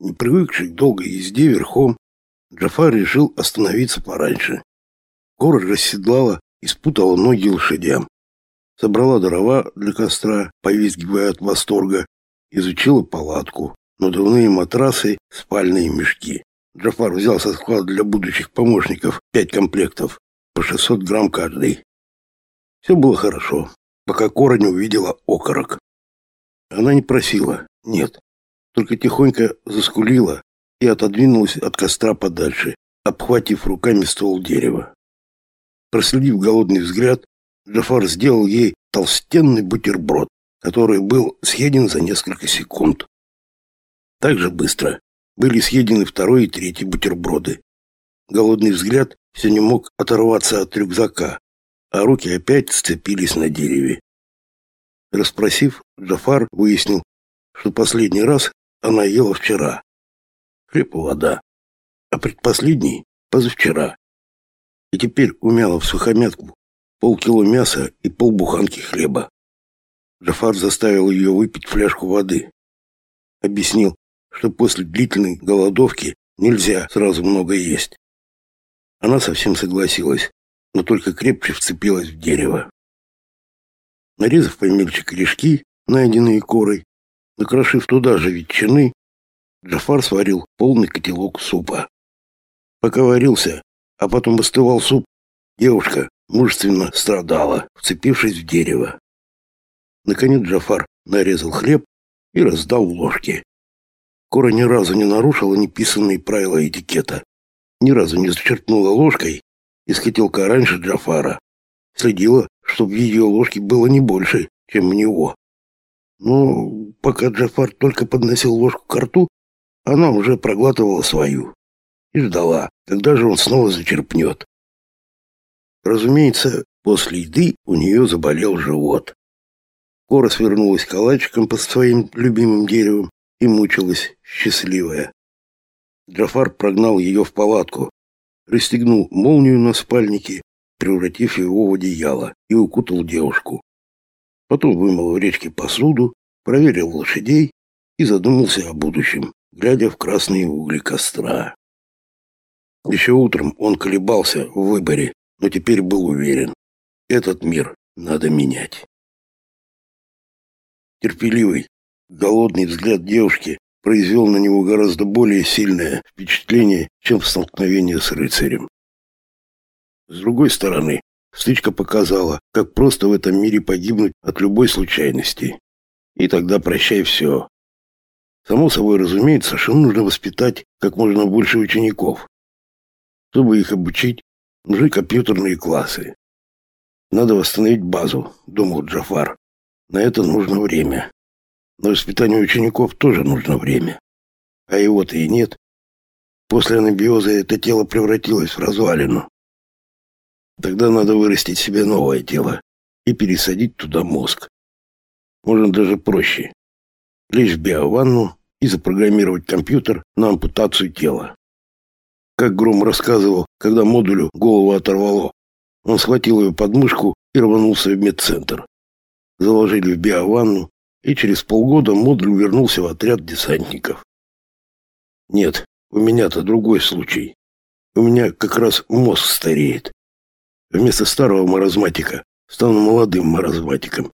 Не привыкший к долгой езде верхом, Джафар решил остановиться пораньше. Кора расседлала и спутала ноги лошадям. Собрала дрова для костра, повизгивая от восторга, изучила палатку, надувные матрасы, спальные мешки. Джафар взял со склада для будущих помощников пять комплектов, по 600 грамм каждый. Все было хорошо, пока Кора не увидела окорок. Она не просила, нет, только тихонько заскулила и отодвинулась от костра подальше, обхватив руками ствол дерева. Проследив голодный взгляд, Джафар сделал ей толстенный бутерброд, который был съеден за несколько секунд. Так же быстро были съедены второй и третий бутерброды. Голодный взгляд все не мог оторваться от рюкзака, а руки опять сцепились на дереве. Распросив, Джафар выяснил, что последний раз она ела вчера. Хлеб вода. А предпоследний – позавчера. И теперь умяла в сухомятку полкило мяса и полбуханки хлеба. Джафар заставил ее выпить фляжку воды. Объяснил, что после длительной голодовки нельзя сразу много есть. Она совсем согласилась, но только крепче вцепилась в дерево. Нарезав помельче корешки, найденные корой, накрошив туда же ветчины, Джафар сварил полный котелок супа. Пока варился, а потом остывал суп, девушка мужественно страдала, вцепившись в дерево. Наконец Джафар нарезал хлеб и раздал ложки. Кора ни разу не нарушила неписанные правила этикета, ни разу не зачерпнула ложкой из котелка раньше Джафара. Следила, чтобы в ее ложке было не больше, чем у него. Но пока Джафар только подносил ложку к рту, она уже проглатывала свою и ждала, когда же он снова зачерпнет. Разумеется, после еды у нее заболел живот. Кора свернулась калачиком под своим любимым деревом и мучилась, счастливая. Джафар прогнал ее в палатку, расстегнул молнию на спальнике, превратив его в одеяло, и укутал девушку. Потом вымыл в речке посуду, проверил лошадей и задумался о будущем, глядя в красные угли костра. Еще утром он колебался в выборе, но теперь был уверен. Этот мир надо менять. Терпеливый, голодный взгляд девушки произвел на него гораздо более сильное впечатление, чем столкновение с рыцарем. С другой стороны, стычка показала, как просто в этом мире погибнуть от любой случайности. И тогда прощай все. Само собой разумеется, что нужно воспитать как можно больше учеников. Чтобы их обучить, нужны компьютерные классы. Надо восстановить базу, думал Джафар. На это нужно время. На воспитание учеников тоже нужно время. А его-то и нет. После анабиоза это тело превратилось в развалину. Тогда надо вырастить себе новое тело и пересадить туда мозг. Можно даже проще. Лечь в биованну и запрограммировать компьютер на ампутацию тела. Как Гром рассказывал, когда модулю голову оторвало, он схватил ее под мышку и рванулся в медцентр. Заложили в биованну, и через полгода модуль вернулся в отряд десантников. Нет, у меня-то другой случай. У меня как раз мозг стареет. Вместо старого маразматика стану молодым маразматиком.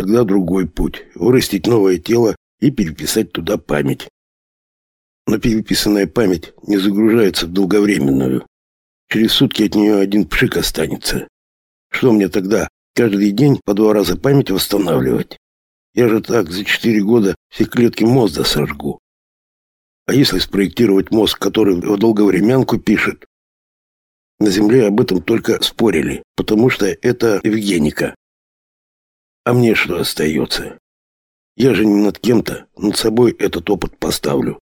Тогда другой путь – вырастить новое тело и переписать туда память но переписанная память не загружается в долговременную. Через сутки от нее один пшик останется. Что мне тогда, каждый день по два раза память восстанавливать? Я же так за четыре года все клетки мозга сожгу. А если спроектировать мозг, который в долговременку пишет? На Земле об этом только спорили, потому что это Евгеника. А мне что остается? Я же не над кем-то, над собой этот опыт поставлю.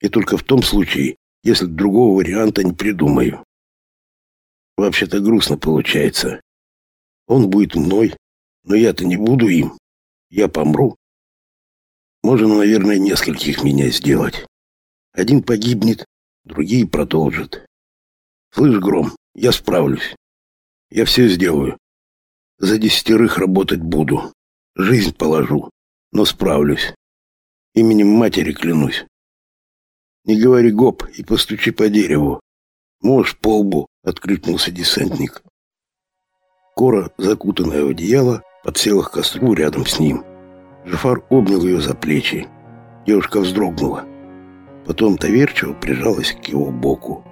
И только в том случае, если другого варианта не придумаю. Вообще-то грустно получается. Он будет мной, но я-то не буду им. Я помру. Можно, наверное, нескольких меня сделать. Один погибнет, другие продолжат. Слышь, Гром, я справлюсь. Я все сделаю. За десятерых работать буду. Жизнь положу, но справлюсь. Именем матери клянусь. Не говори гоп и постучи по дереву. Можешь по лбу, откликнулся десантник. Кора, закутанная в одеяло, подсела к костру рядом с ним. Жафар обнял ее за плечи. Девушка вздрогнула. Потом доверчиво прижалась к его боку.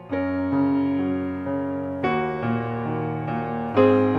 Thank you.